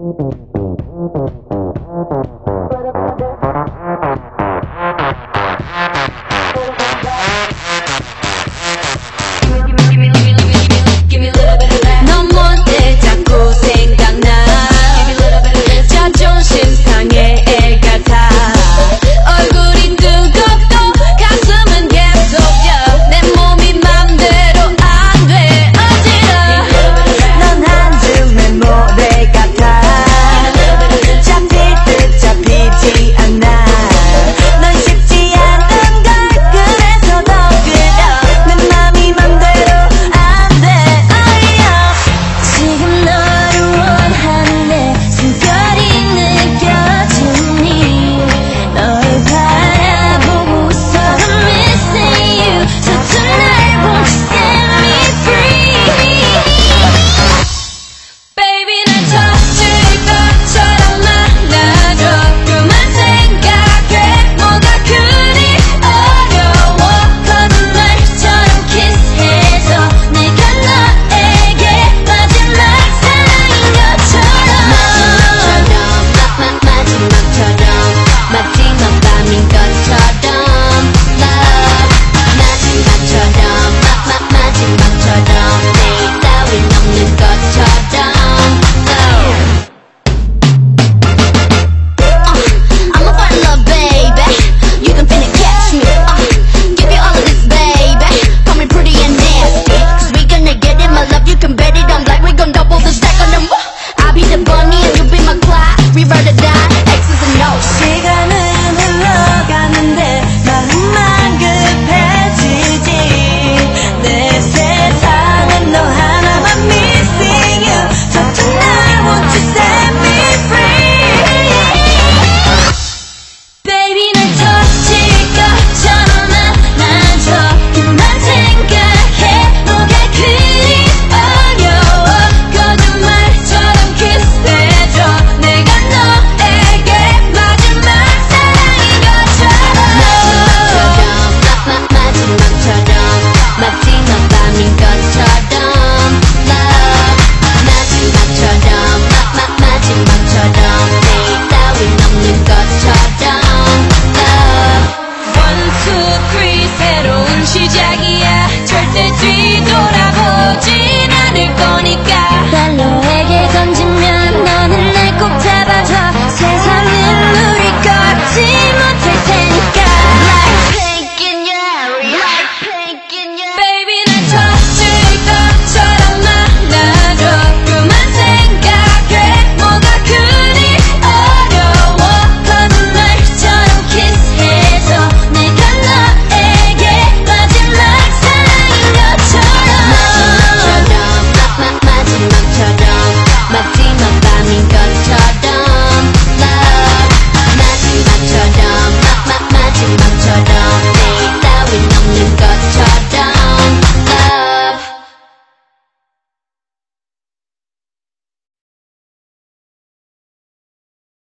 Mm-hmm.